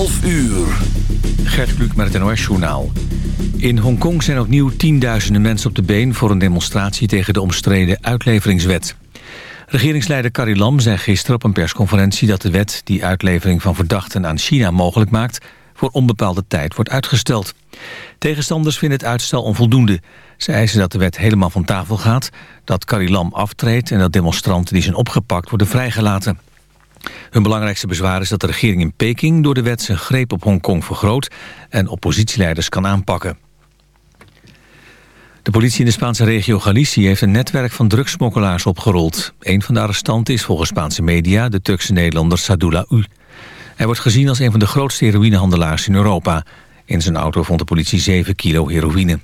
12 uur. Gert Kluk met het NOS-journaal. In Hongkong zijn opnieuw tienduizenden mensen op de been... voor een demonstratie tegen de omstreden uitleveringswet. Regeringsleider Carrie Lam zei gisteren op een persconferentie... dat de wet die uitlevering van verdachten aan China mogelijk maakt... voor onbepaalde tijd wordt uitgesteld. Tegenstanders vinden het uitstel onvoldoende. Ze eisen dat de wet helemaal van tafel gaat... dat Carrie Lam aftreedt en dat demonstranten die zijn opgepakt worden vrijgelaten. Hun belangrijkste bezwaar is dat de regering in Peking door de wet zijn greep op Hongkong vergroot en oppositieleiders kan aanpakken. De politie in de Spaanse regio Galicië heeft een netwerk van drugsmokkelaars opgerold. Een van de arrestanten is volgens Spaanse media de Turkse Nederlander Sadula U. Hij wordt gezien als een van de grootste heroïnehandelaars in Europa. In zijn auto vond de politie 7 kilo heroïne.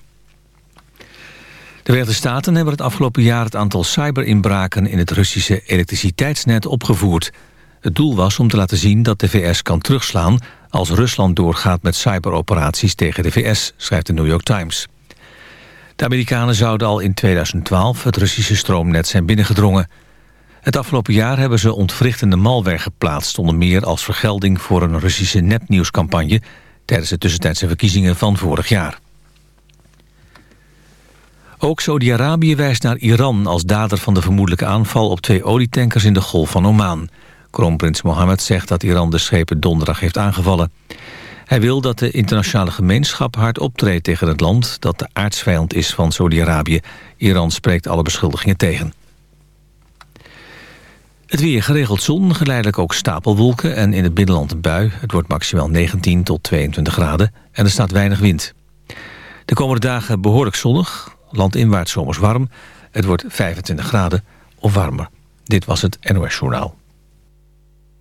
De Verenigde Staten hebben het afgelopen jaar het aantal cyberinbraken in het Russische elektriciteitsnet opgevoerd. Het doel was om te laten zien dat de VS kan terugslaan... als Rusland doorgaat met cyberoperaties tegen de VS, schrijft de New York Times. De Amerikanen zouden al in 2012 het Russische stroomnet zijn binnengedrongen. Het afgelopen jaar hebben ze ontwrichtende malware geplaatst... onder meer als vergelding voor een Russische nepnieuwscampagne... tijdens de tussentijdse verkiezingen van vorig jaar. Ook Saudi-Arabië wijst naar Iran als dader van de vermoedelijke aanval... op twee olietankers in de Golf van Oman... Kroonprins Mohammed zegt dat Iran de schepen donderdag heeft aangevallen. Hij wil dat de internationale gemeenschap hard optreedt tegen het land... dat de aardsvijand is van Saudi-Arabië. Iran spreekt alle beschuldigingen tegen. Het weer geregeld zon, geleidelijk ook stapelwolken... en in het binnenland een bui. Het wordt maximaal 19 tot 22 graden en er staat weinig wind. De komende dagen behoorlijk zonnig, landinwaarts zomers warm. Het wordt 25 graden of warmer. Dit was het NOS Journaal.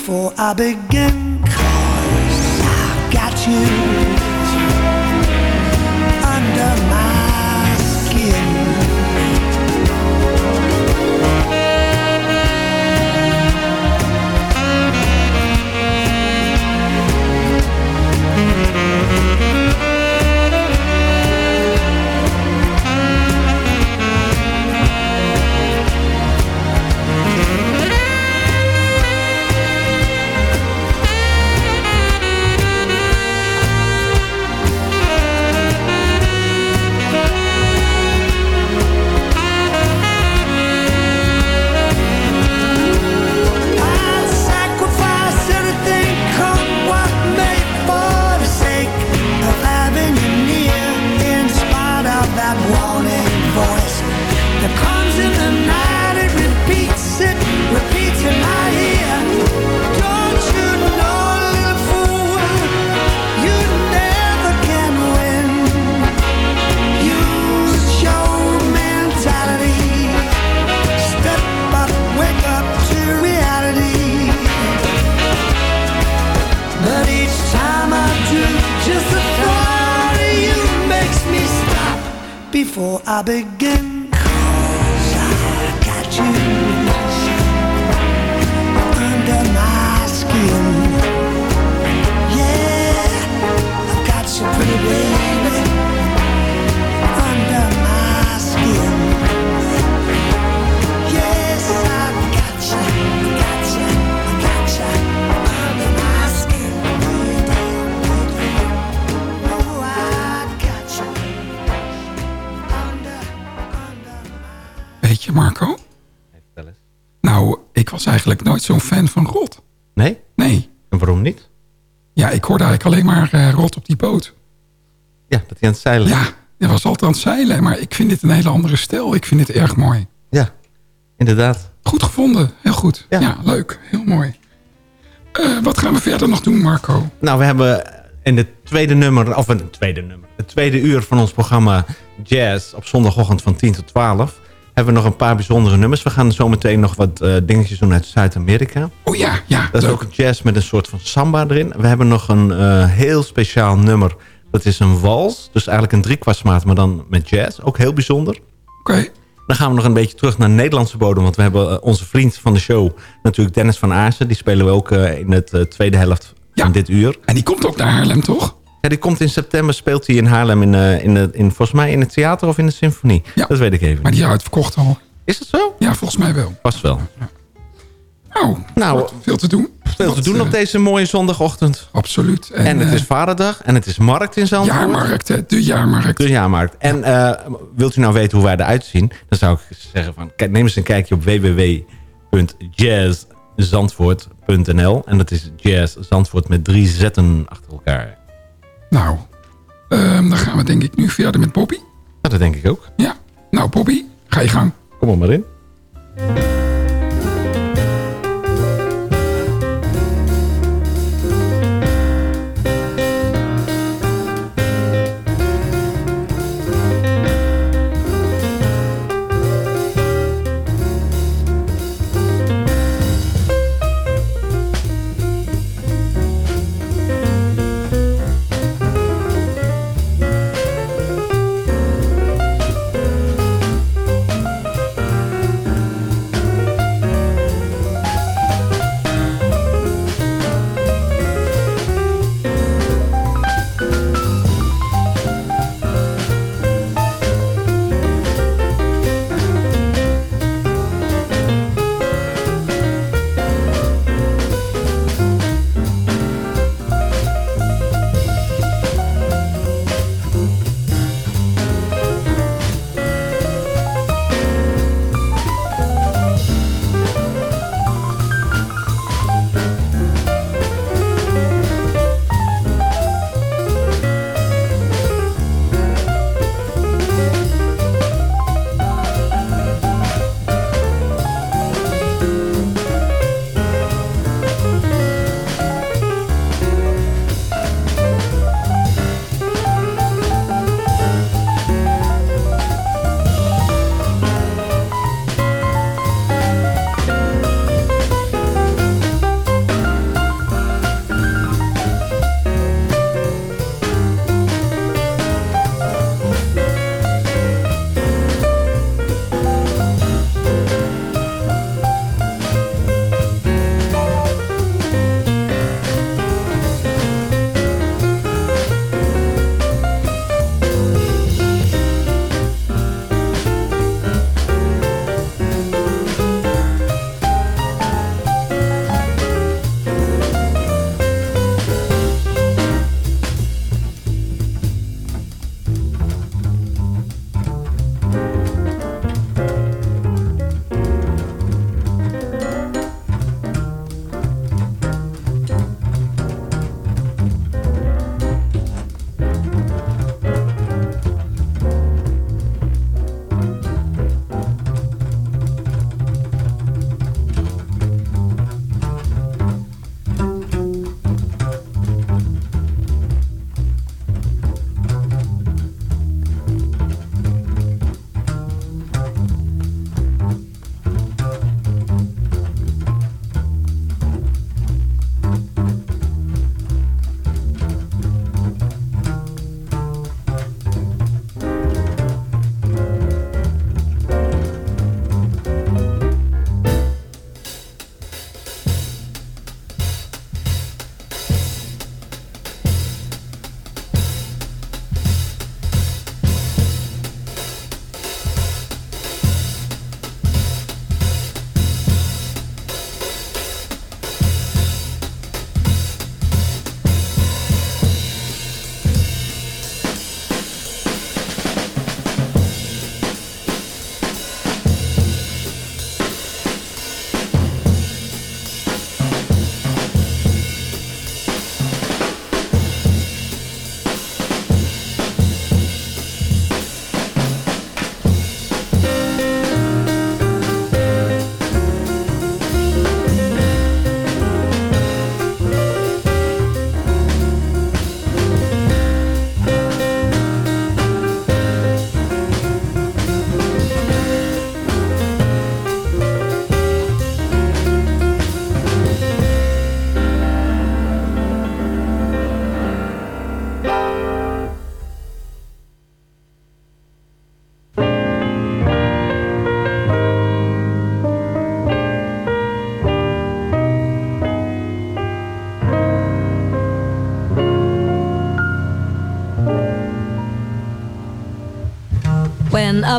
Before I begin. Cause I got you eigenlijk nooit zo'n fan van Rot. Nee? Nee. En waarom niet? Ja, ik hoorde eigenlijk alleen maar eh, Rot op die boot. Ja, dat hij aan het zeilen Ja, hij was altijd aan het zeilen. Maar ik vind dit een hele andere stijl. Ik vind het erg mooi. Ja, inderdaad. Goed gevonden. Heel goed. Ja, leuk. Heel mooi. Eh, wat gaan we verder nog doen, Marco? Nou, we hebben in het tweede nummer, of een tweede nummer, het tweede uur van ons programma Jazz op zondagochtend van 10 tot 12, hebben we nog een paar bijzondere nummers. We gaan zometeen nog wat eh, dingetjes doen uit Zuid-Amerika. Oh ja, ja. Dat is ook jazz met een soort van samba erin. We hebben nog een eh, heel speciaal nummer. Dat is een wals. Dus eigenlijk een driekwartsmaat, maar dan met jazz. Ook heel bijzonder. Oké. Dan gaan we nog een beetje terug naar Nederlandse bodem. Want we hebben eh, onze vriend van de show, natuurlijk Dennis van Aarsen. Die spelen we ook in het tweede helft van dit uur. En die komt ook naar Haarlem, toch? Ja, die komt in september, speelt hij in Haarlem, in, eh, in, de- in, volgens mij in het theater of in de symfonie. Dat weet ik even Maar die is uitverkocht al. Is het zo? Ja, volgens mij wel. Vast wel. Nou, nou veel te doen. Veel te doen op deze mooie zondagochtend. Absoluut. En, het eh, is Vaderdag en het is markt in Zandvoort. Jaarmarkt, hè, de jaarmarkt. De jaarmarkt. En eh, wilt u nou weten hoe wij eruit zien? Dan zou ik zeggen van, kijk, neem eens een kijkje op www.jazzzandvoort.nl. En dat is jazz Zandvoort met drie zetten achter elkaar. Nou, ehm, dan gaan we denk ik nu verder met Bobby. Ja, dat denk ik ook. Ja. Nou, Bobby, ga je gang. Kom er maar in.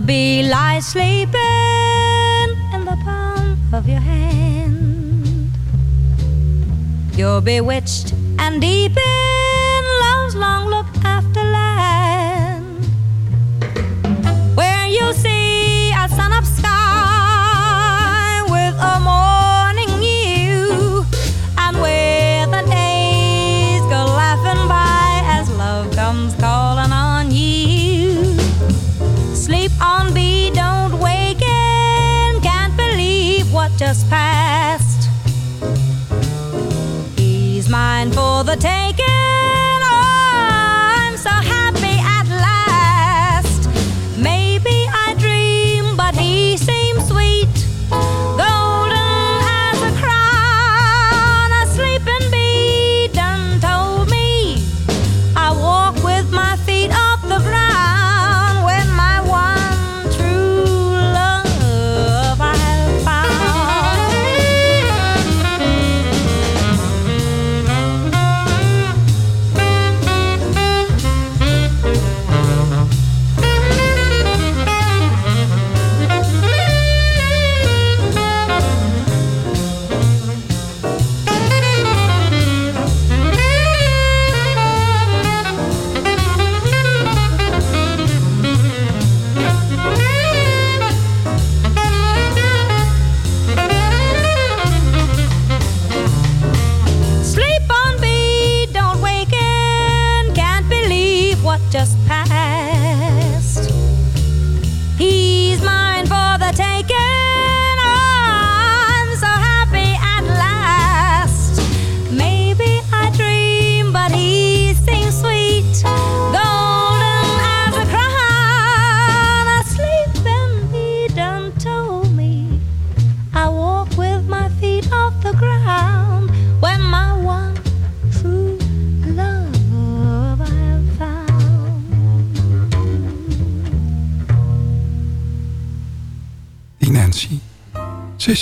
Bee lies sleeping in the palm of your hand. You're bewitched and deep in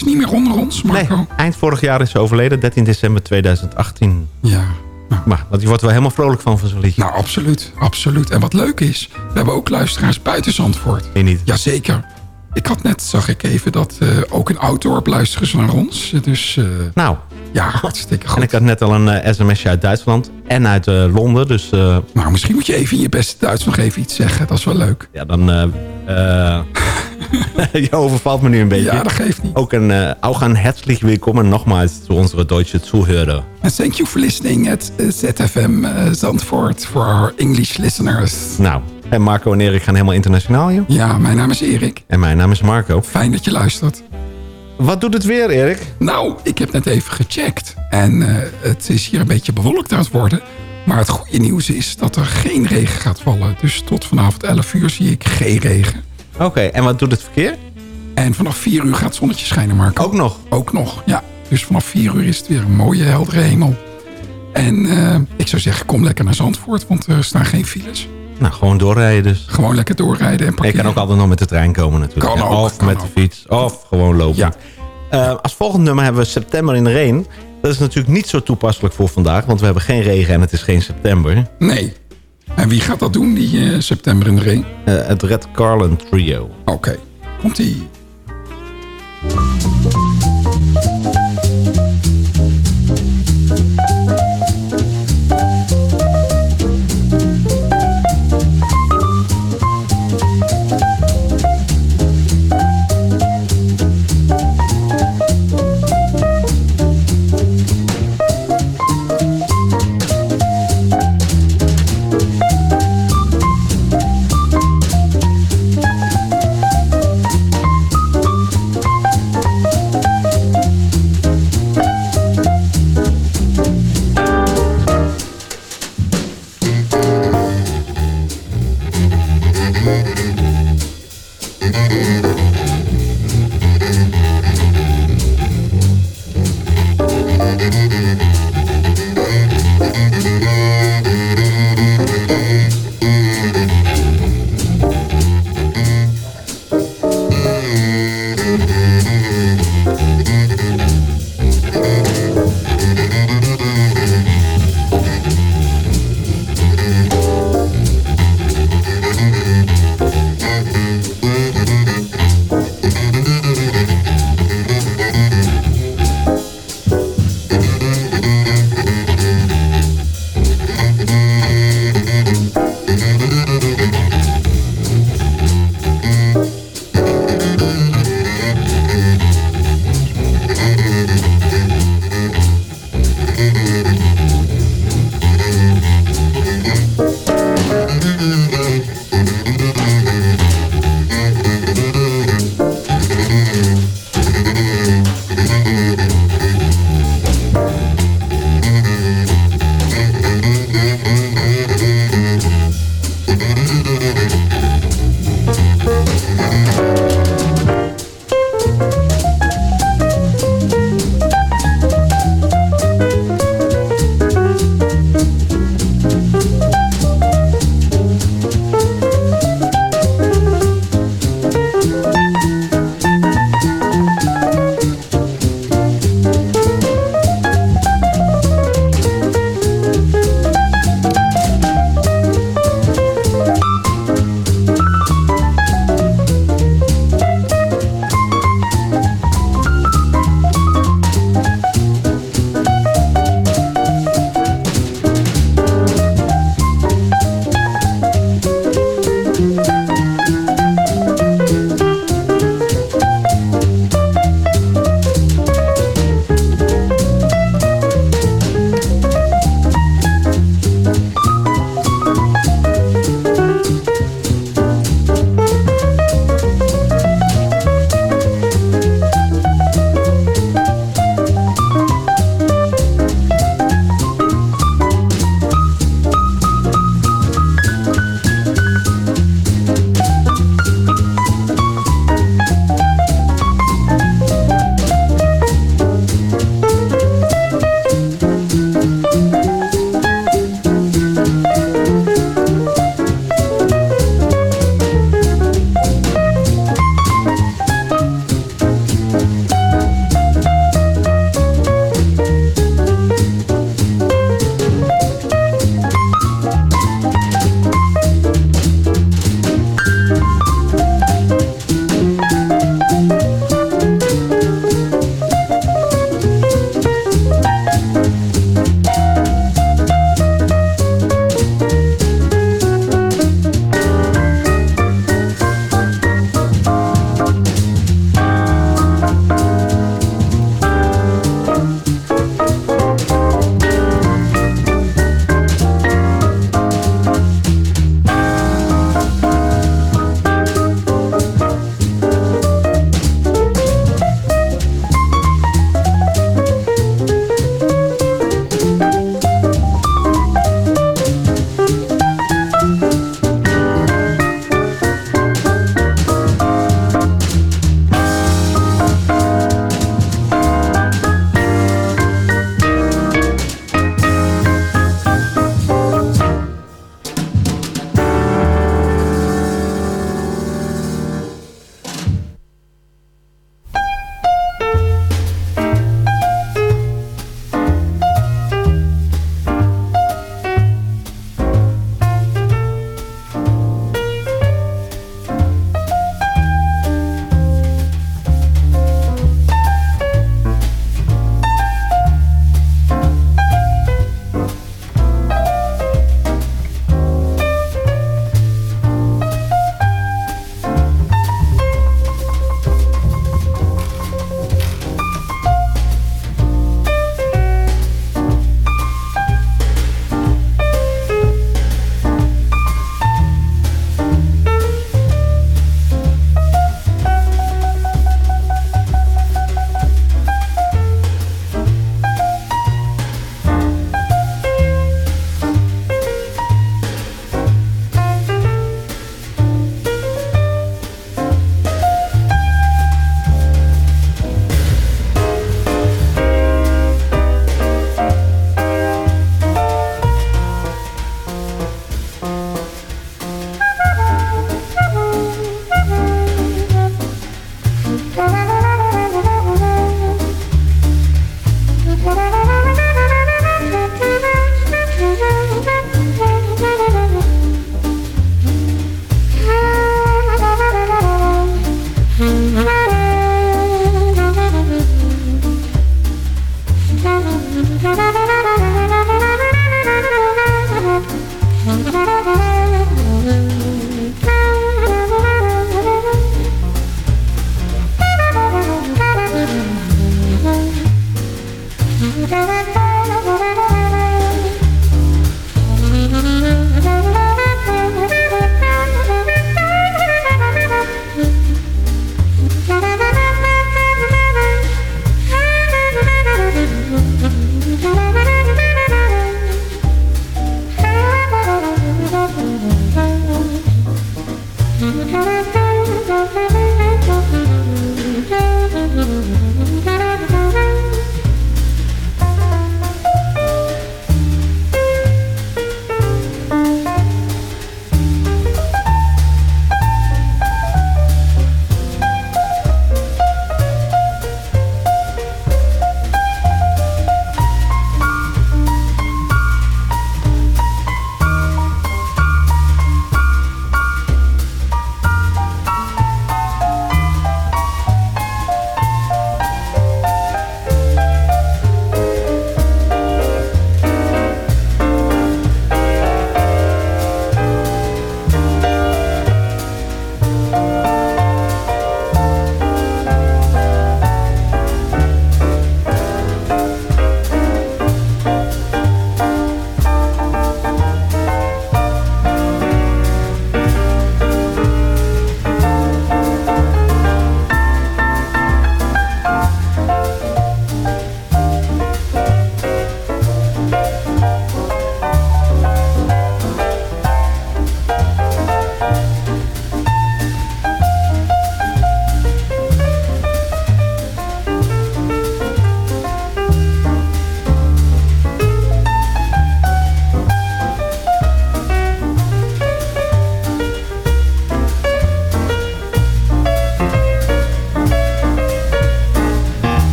is niet meer onder ons, Marco. Nee, eind vorig jaar is ze overleden, 13 december 2018. Ja. Maar die wordt wel helemaal vrolijk van van zo'n liedje. Nou, absoluut. Absoluut. En wat leuk is, we hebben ook luisteraars buiten Zandvoort. Nee, niet. Jazeker. Ik had net, zag ik even, dat eh, ook in Outdoor luisteren ze naar ons. Dus eh, Nou, ja, hartstikke goed. en ik had net al een eh, sms'je uit Duitsland en uit Londen. Dus Nou, misschien moet je even in je beste Duits nog even iets zeggen. Dat is wel leuk. ja, dan... eh, eh, je overvalt me nu een beetje. Ja, dat geeft niet. Ook een uh, auch een herzlich willkommen nogmaals zu unsere deutsche Zuhörer. And thank you for listening at uh, ZFM uh, Zandvoort for our English listeners. Nou, en Marco en Erik gaan helemaal internationaal, joh. Ja, mijn naam is Erik. En mijn naam is Marco. Fijn dat je luistert. Wat doet het weer, Erik? Nou, ik heb net even gecheckt. En uh, het is hier een beetje bewolkt aan het worden. Maar het goede nieuws is dat er geen regen gaat vallen. Dus tot vanavond 11 uur zie ik geen regen. Oké, okay, en wat doet het verkeer? En vanaf 4 uur gaat het zonnetje schijnen, Marco. Ook nog? Ook nog, ja. Dus vanaf 4 uur is het weer een mooie, heldere hemel. En uh, ik zou zeggen, kom lekker naar Zandvoort, want er staan geen files. Nou, gewoon doorrijden dus. Gewoon lekker doorrijden en parkeren. Je kan ook altijd nog met de trein komen natuurlijk. Kan ook, of kan met ook. de fiets, of gewoon lopen. Ja. Uh, als volgende nummer hebben we September in de Reen. Dat is natuurlijk niet zo toepasselijk voor vandaag, want we hebben geen regen en het is geen september. Nee. En wie gaat dat doen, die uh, September in de? Uh, het Red Carlin Trio. Oké, okay. komt-ie.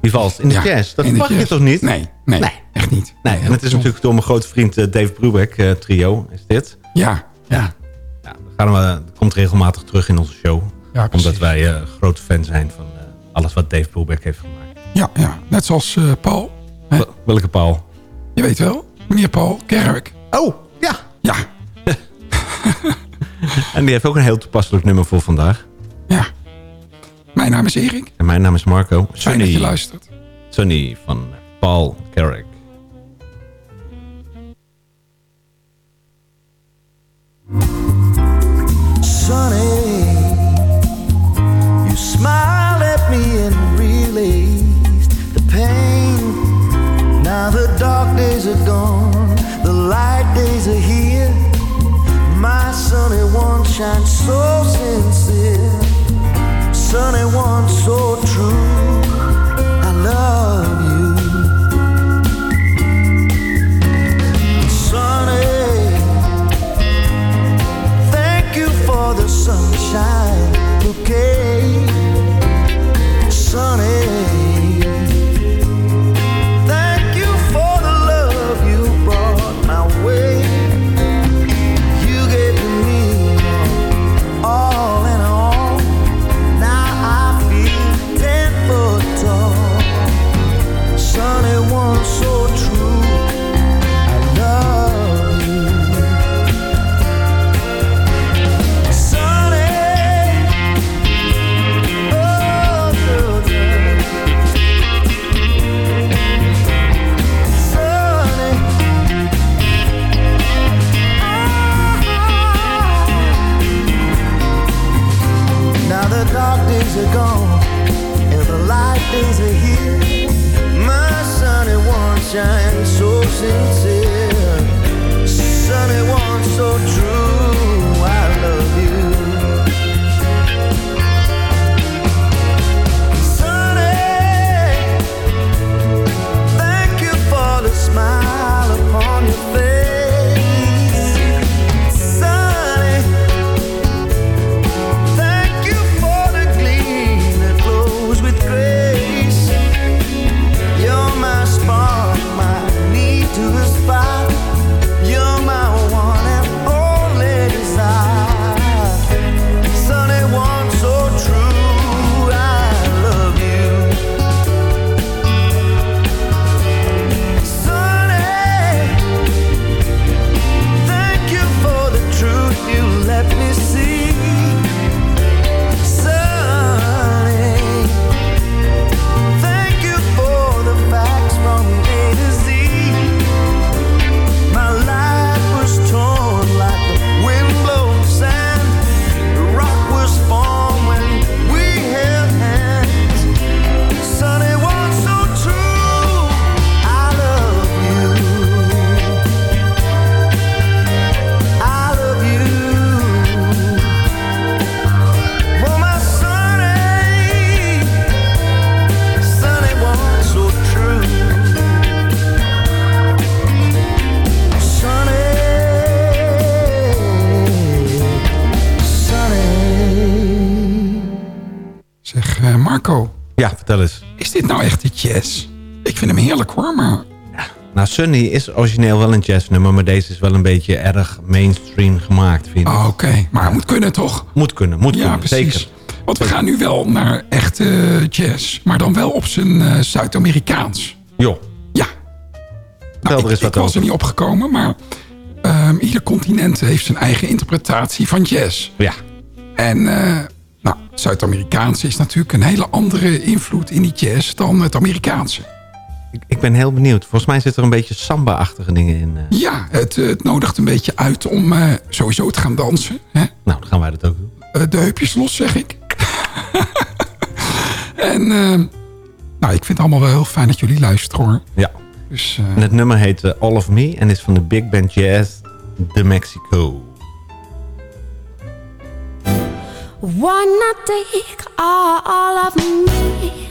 Die vals in de Ja, jazz. Dat mag je toch niet? Nee, nee, echt niet. Nee, en het is natuurlijk door mijn grote vriend eh, Dave Brubeck eh, trio, is dit. Ja, ja. Ja, gaan we, dat komt regelmatig terug in onze show. Ja, omdat wij eh grote fan zijn van alles wat Dave Brubeck heeft gemaakt. Ja, ja. net zoals Paul. Wel- Welke Paul? Je weet wel, meneer Paul Kerk. Oh, ja. Ja, En die heeft ook een heel toepasselijk nummer voor vandaag. ja. Mijn naam is Erik. En mijn naam is Marco. Fijn dat je luistert. Sunny van Paul Carrick. Sonny, you smiled at me and released the pain. Now the dark days are gone, the light days are here. My sunny one shines so sincere, sunny one so true. Sunny is origineel wel een jazznummer, maar deze is wel een beetje erg mainstream gemaakt, vind ik. oh, oké. Maar het moet kunnen toch? Moet kunnen, moet Ja, kunnen, precies. zeker. Want we gaan nu wel naar echte jazz, maar dan wel op zijn eh, Zuid-Amerikaans. Jo. Ja. Er eens ik wat was over. er niet opgekomen, maar ehm, ieder continent heeft zijn eigen interpretatie van jazz. Ja. En eh, nou, het Zuid-Amerikaanse is natuurlijk een hele andere invloed in die jazz dan het Amerikaanse. Ik, ik ben heel benieuwd. Volgens mij zit er een beetje samba-achtige dingen in. eh. Ja, het, eh, het nodigt een beetje uit om eh, sowieso te gaan dansen. Hè? Nou, dan gaan wij dat ook doen. Eh, de heupjes los, zeg ik. en eh, nou, ik vind het allemaal wel heel fijn dat jullie luisteren hoor. Ja. Dus, eh, En het nummer heet All of Me en is van de Big Band Jazz de Mexico. Wanna take all, all of me?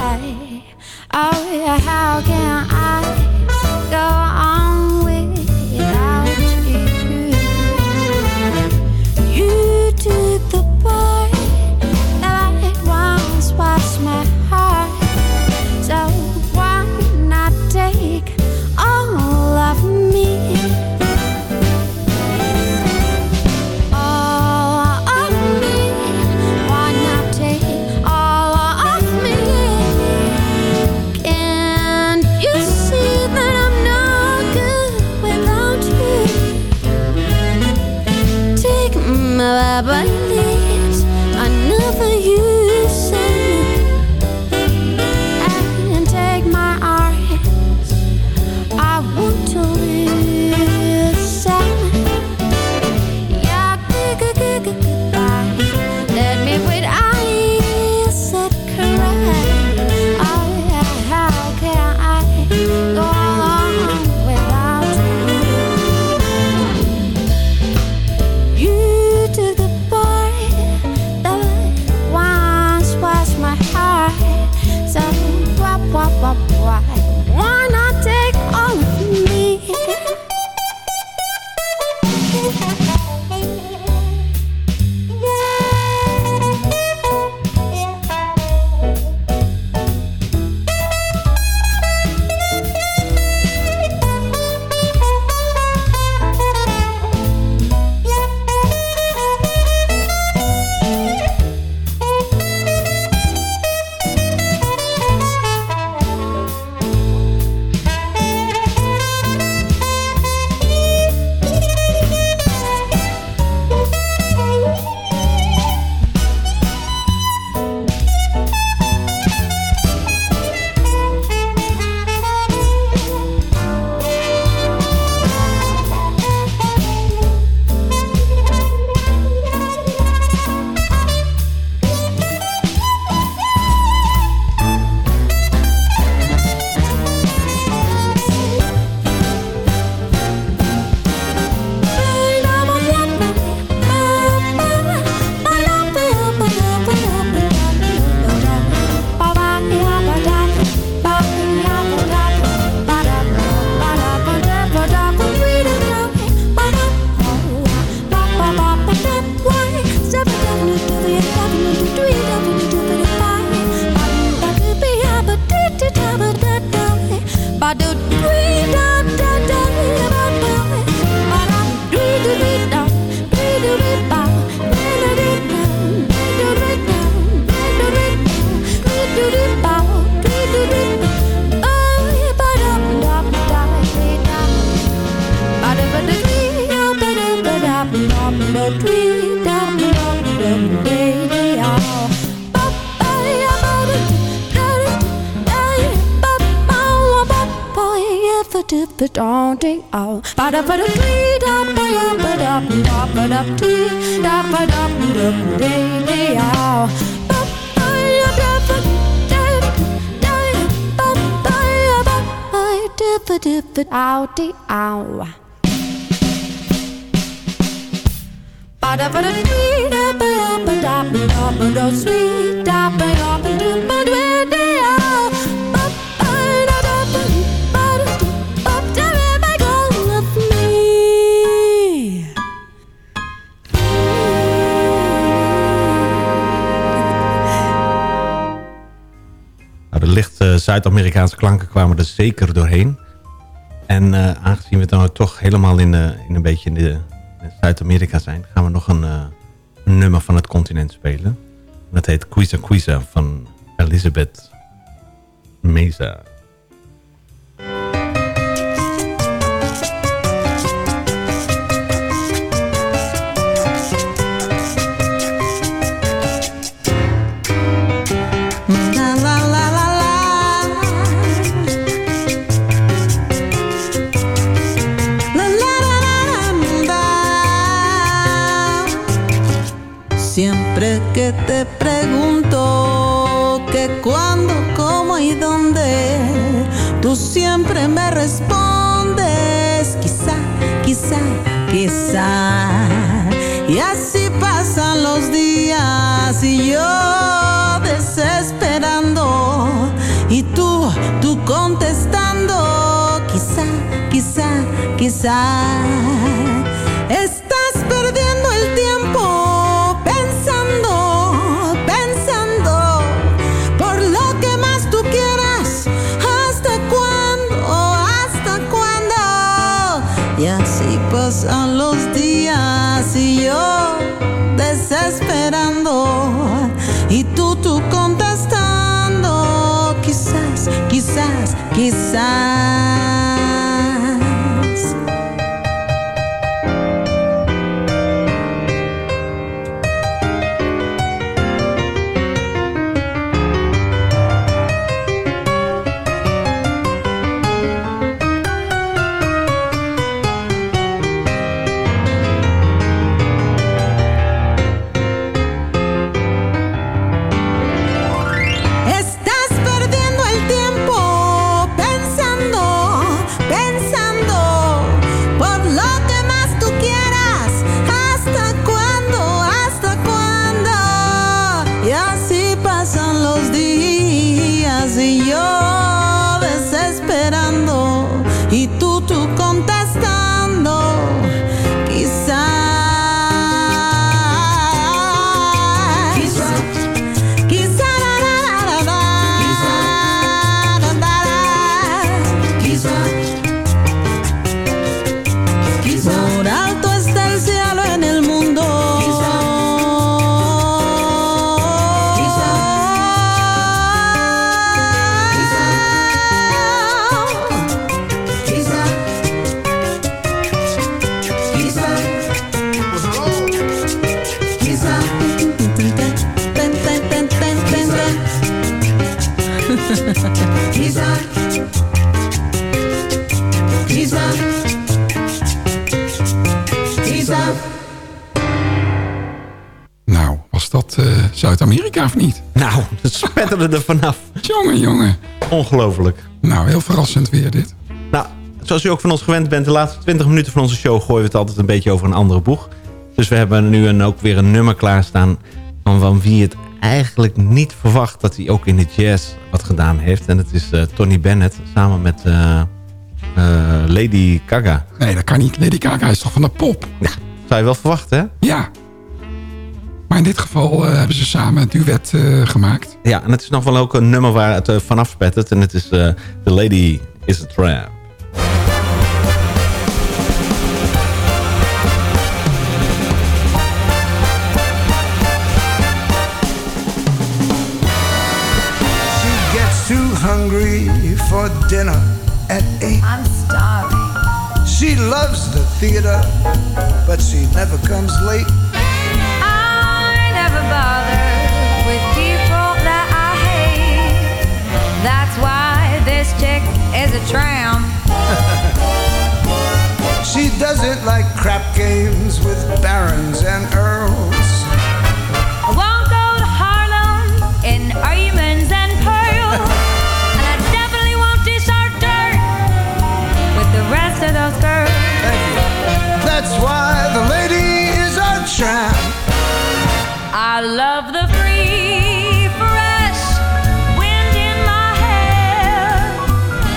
Oh, yeah, how can I But all. Ba da ba da dee da ba ya ba da ba da dee da ba da ba da ba da ba da da ba ba ya ba ba da ba da ba ba da ba da dee da ba da ba da ba da sweet da ba ya ba da ba da day all licht eh, Zuid-Amerikaanse klanken kwamen er zeker doorheen. En eh, aangezien we dan toch helemaal in, eh, in een beetje in, de, in Zuid-Amerika zijn... gaan we nog een, nummer van het continent spelen. Dat heet Quiza Quiza van Elizabeth Mesa. Estás perdiendo el tiempo pensando, pensando por lo que más tú quieras. ¿Hasta cuándo? ¿Hasta cuándo? Y así pasan los días y yo desesperando y tú, tú contestando, quizás, quizás, quizás. Dat eh, Zuid-Amerika of niet? Nou, het spetterde er vanaf. Jongen, jongen. Ongelooflijk. Nou, heel verrassend weer dit. Nou, zoals u ook van ons gewend bent, de laatste 20 minuten van onze show gooien we het altijd een beetje over een andere boeg. Dus we hebben nu een, ook weer een nummer klaarstaan van, van wie het eigenlijk niet verwacht dat hij ook in de jazz wat gedaan heeft. En het is eh, Tony Bennett samen met eh, Lady Gaga. Nee, dat kan niet. Lady Gaga is toch van de pop? Ja, zou je wel verwachten, hè? Ja. Maar in dit geval eh, hebben ze samen een duet eh, gemaakt. Ja, en het is nog wel ook een nummer waar het eh, vanaf spettert. En het is eh, The Lady is a Tramp. She gets too hungry for dinner at eight. I'm starving. She loves the theater, but she never comes late. Tramp. She doesn't like crap games with barons and earls. I won't go to Harlem in diamonds and pearls. and I definitely won't dish our dirt with the rest of those girls. That's why the lady is a tramp. I love the free, fresh wind in my hair.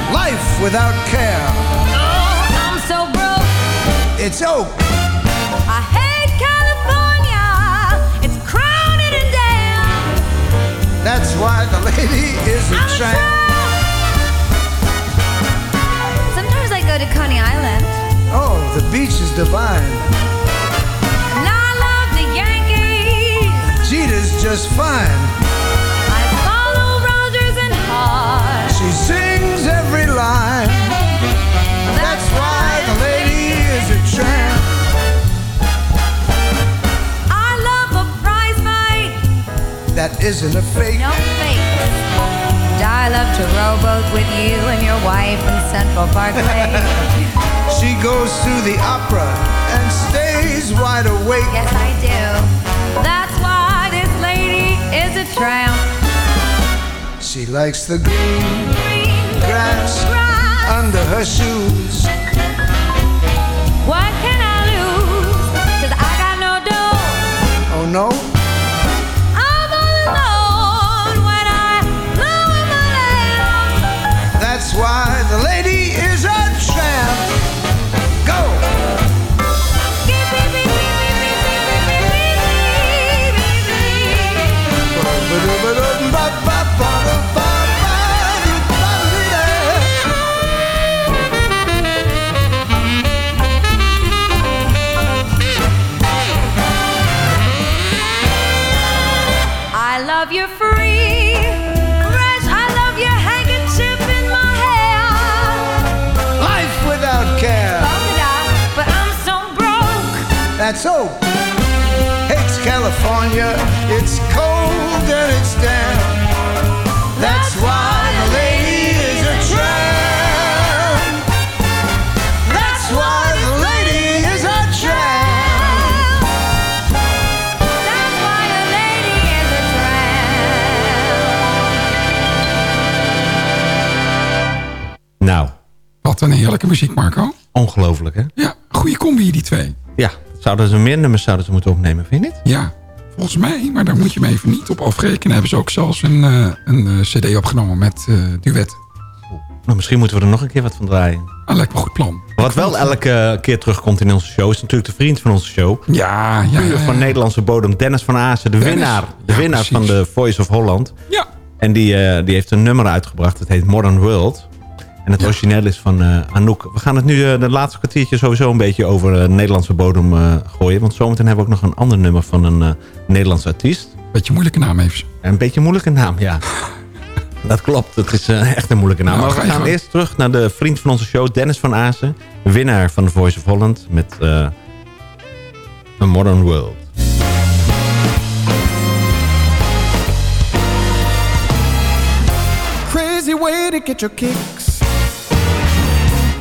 Life without care. Oh, I'm so broke. It's oak. I hate California. It's crowded and damn. That's why the lady is a tramp. Sometimes I go to Coney Island. Oh, the beach is divine. Just fine. I follow Rogers and Hart. She sings every line. That's why the lady is a tramp. I love a prize fight. That isn't a fake. No fake. And I love to rowboat with you and your wife in Central Park Lake. She goes to the opera and stays wide awake. Yes, I do. She likes the green, grass, under her shoes. What can I lose? Cause I got no dough. Oh no, on you. It's cold and it's damp. That's why the lady is a tramp. That's why the lady is a tramp. That's why the lady is a tramp. Nou. Wat een heerlijke muziek, Marco. Ongelooflijk, hè? Ja, goede combi die twee. Ja, zouden ze meer nummers zouden ze moeten opnemen, vind je niet? Ja, volgens mij, maar daar moet je me even niet op afrekenen. Hebben ze ook zelfs een, eh, een eh, cd opgenomen met eh duet. Nou, misschien moeten we er nog een keer wat van draaien. Ah, lijkt me een goed plan. Wat wel elke keer terugkomt in onze show... is natuurlijk de vriend van onze show. Ja, ja, Puur van ja. Nederlandse bodem. Dennis van Azen, de Dennis. winnaar. De Ja, winnaar precies. van de Voice of Holland. Ja. En die, die heeft een nummer uitgebracht. Het heet Modern World. En het origineel is van eh, Anouk. We gaan het nu eh, de laatste kwartiertje sowieso een beetje over eh, Nederlandse bodem eh, gooien. Want zometeen hebben we ook nog een ander nummer van een eh Nederlandse artiest. Beetje moeilijke naam heeft ze. Een beetje moeilijke naam, ja. Dat klopt, het is echt een moeilijke naam. Nou, maar we gaan eerst terug naar de vriend van onze show, Dennis van Azen. Winnaar van The Voice of Holland met eh A Modern World. Crazy way to get your kicks.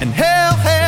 and hell, hell.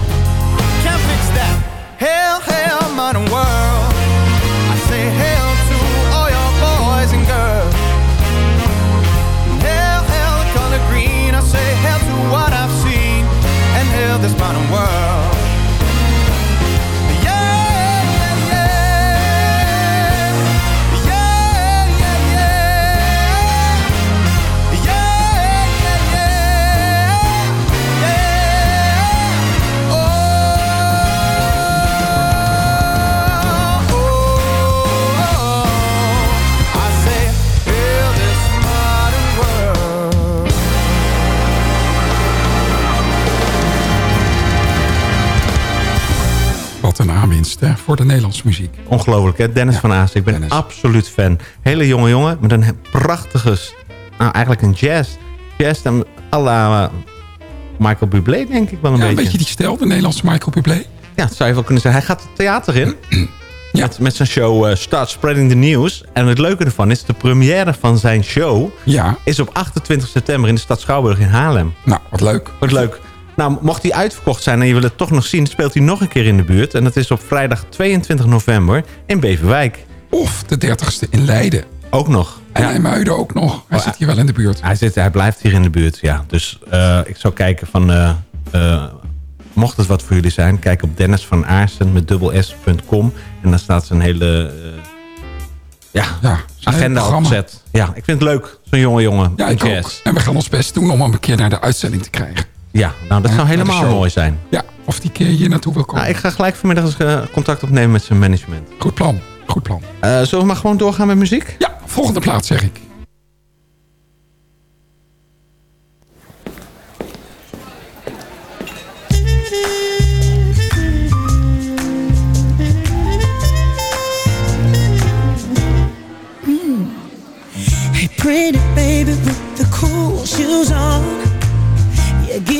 Hail, hail, modern world. I say hail to all your boys and girls. The color green. I say to what I've seen. And this modern world. Nederlandse muziek. Ongelooflijk, hè? Dennis van Aas. Ik ben absoluut fan. Hele jonge jongen met een prachtige... Nou, eigenlijk een jazz. Jazz dan à la eh, Michael Bublé, denk ik wel een Ja, een beetje. beetje die stijl, de Nederlandse Michael Bublé. Ja, dat zou je wel kunnen zeggen. Hij gaat het theater in. Met, met zijn show eh, Start Spreading the News. En het leuke ervan is, de première van zijn show... Ja. is op 28 september in de stad Schouwburg in Haarlem. Nou, wat leuk. Wat leuk. Nou, mocht hij uitverkocht zijn en je wil het toch nog zien... speelt hij nog een keer in de buurt. En dat is op vrijdag 22 november in Beverwijk. Of de 30ste in Leiden. Ook nog. En in Muiden ook nog. Hij Oh, zit hier wel in de buurt. Hij, zit, hij blijft hier in de buurt, ja. Dus eh, ik zou kijken van... eh, eh, mocht het wat voor jullie zijn, kijk op Dennis van Aarsen met dubbel s.com. En dan staat zijn hele ja, agenda opgezet. Ja, ik vind het leuk, zo'n jonge jongen. Ja, ik ook. En we gaan ons best doen om hem een keer naar de uitzending te krijgen. Ja, nou dat Ja, zou helemaal mooi zijn. Ja, of die keer hier naartoe wil komen. Nou, ik ga gelijk vanmiddag eens eh, contact opnemen met zijn management. Goed plan, goed plan. Eh, zullen we maar gewoon doorgaan met muziek? Ja, volgende plaats zeg ik. Hey, pretty baby with the cool shoes on.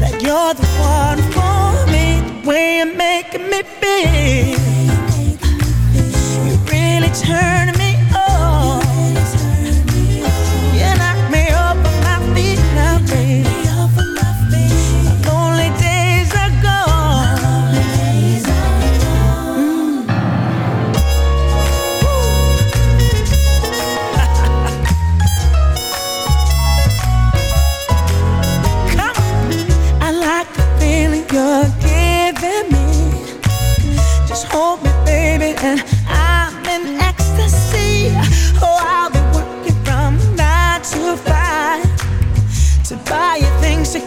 that you're the one for me. The way you're making me feel, you really turn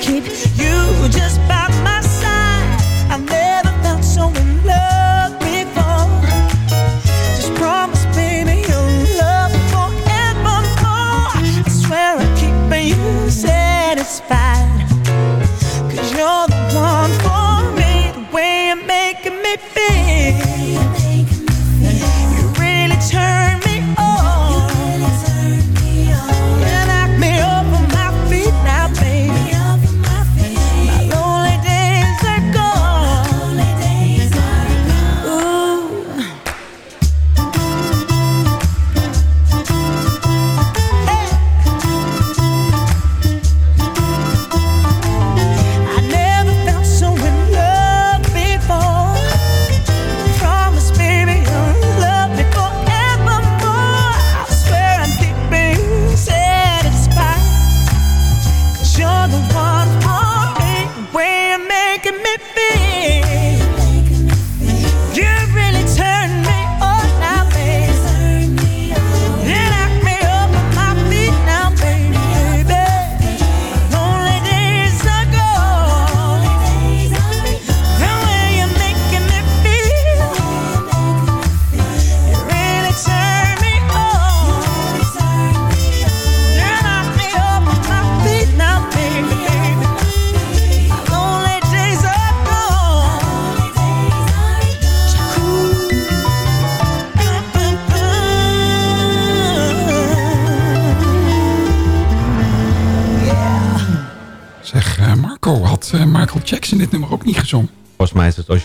keep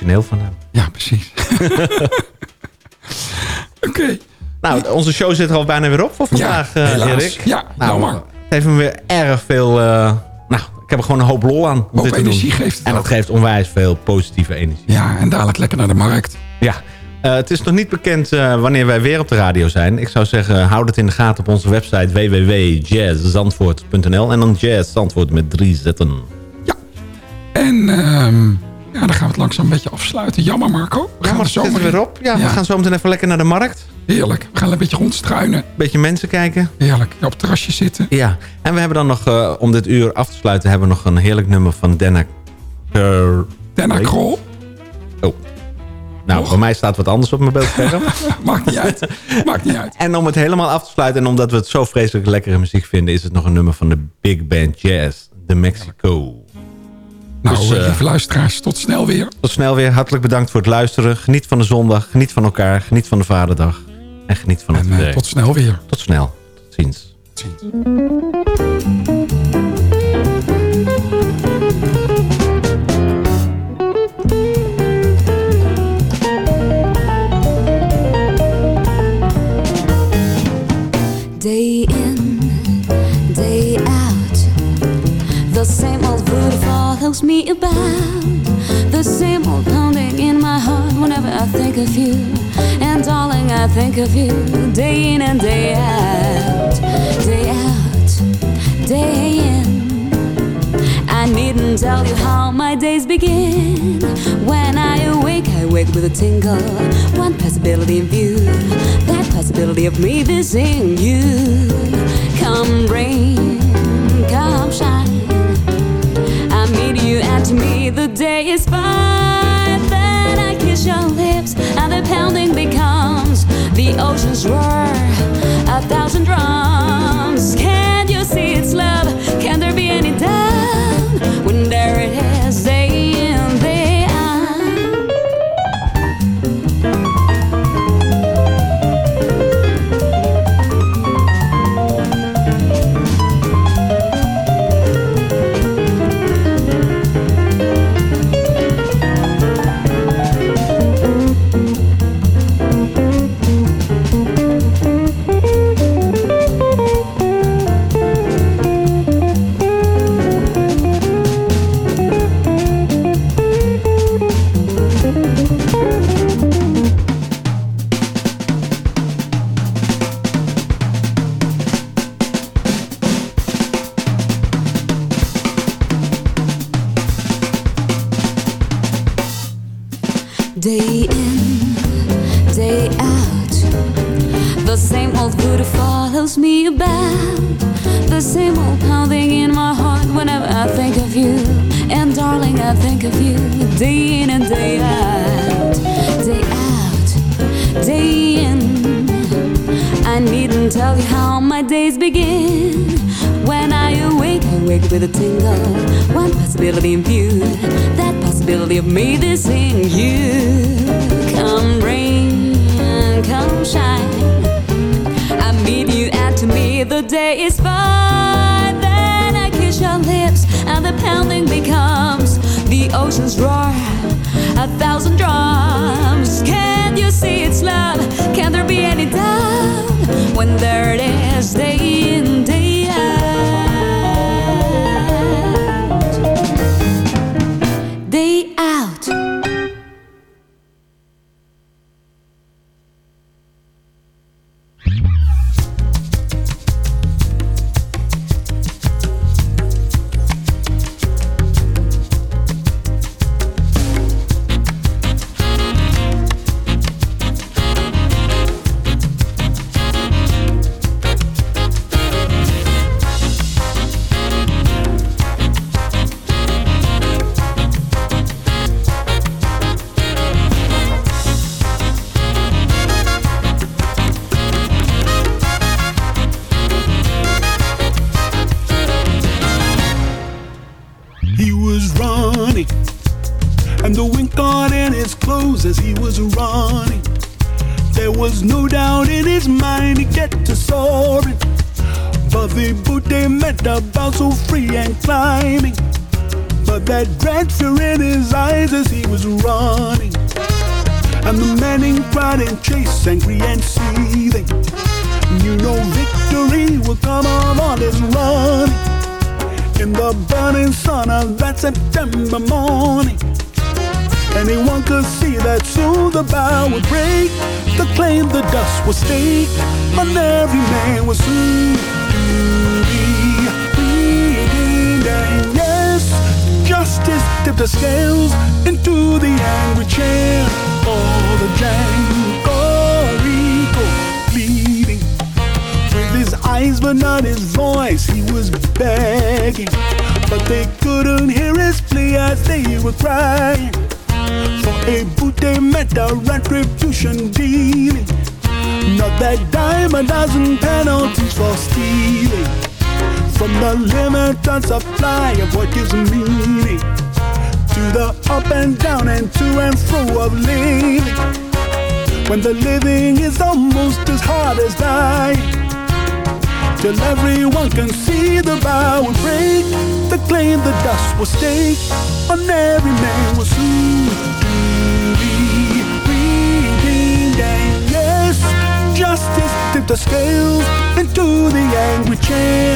origineel van hem. Ja, precies. Oké. Nou, onze show zit er al bijna weer op voor vandaag, Ja, eh. Erik. Ja, nou, jammer. het heeft me weer erg veel... eh, nou, ik heb er gewoon een hoop lol aan. Om Hoop dit te energie doen. geeft het En dat ook. geeft onwijs veel positieve energie. Ja, en dadelijk lekker naar de markt. Ja. Eh, het is nog niet bekend eh, wanneer wij weer op de radio zijn. Ik zou zeggen, houd het in de gaten op onze website www.jazzzandvoort.nl en dan jazz Zandvoort met drie zetten. En ehm, ja, dan gaan we het langzaam een beetje afsluiten. Jammer, Marco. We Ja, gaan er zomaar weer op. Ja, we gaan zo meteen even lekker naar de markt. Heerlijk. We gaan een beetje rondstruinen. Beetje mensen kijken. Heerlijk. Op het terrasje zitten. Ja, en we hebben dan nog, eh, om dit uur af te sluiten... hebben we nog een heerlijk nummer van Denna... Krol. Denna Krol? Oh. Nou, voor mij staat wat anders op mijn beeldscherm. Maakt niet uit. Maakt niet uit. En om het helemaal af te sluiten... en omdat we het zo vreselijk lekkere muziek vinden... is het nog een nummer van de Big Band Jazz, de Mexico. Nou, Dus, eh, eh, lieve luisteraars, tot snel weer. Tot snel weer. Hartelijk bedankt voor het luisteren. Geniet van de zondag. Geniet van elkaar. Geniet van de vaderdag. En geniet van het En, eh, tot snel weer. Tot snel. Tot ziens. Day I think of you. And darling, I think of you day in and day out, day out, day in. I needn't tell you how my days begin. When I awake, I wake with a tingle. One possibility in view, that possibility of me visiting you. Come rain, come shine. I meet you, and to me the day is fine. The pounding becomes the ocean's roar. A thousand drums. Can you see it's love? Can there be any doubt when there it is, as he was running. There was no doubt in his mind he'd get to soaring. But the boot they met about so free and climbing. But that dread fear in his eyes as he was running. And the men in cried and chase, angry and seething. You know victory will come on his running in the burning sun of that September morning. Anyone could see that soon the bow would break. The claim the dust was stake, but every man was soon to be. And yes, justice tipped the scales into the angry chair. All the Django Rico bleeding with his eyes but not his voice. He was begging, but they couldn't hear his plea as they were crying. For a boot they met a retribution dealing. Not that dime a dozen penalties for stealing. From the limited supply of what gives meaning to the up and down and to and fro of living. When the living is almost as hard as dying till everyone can see the bow and break. The claim the dust will stake on every man was tipped the scales into the angry chair.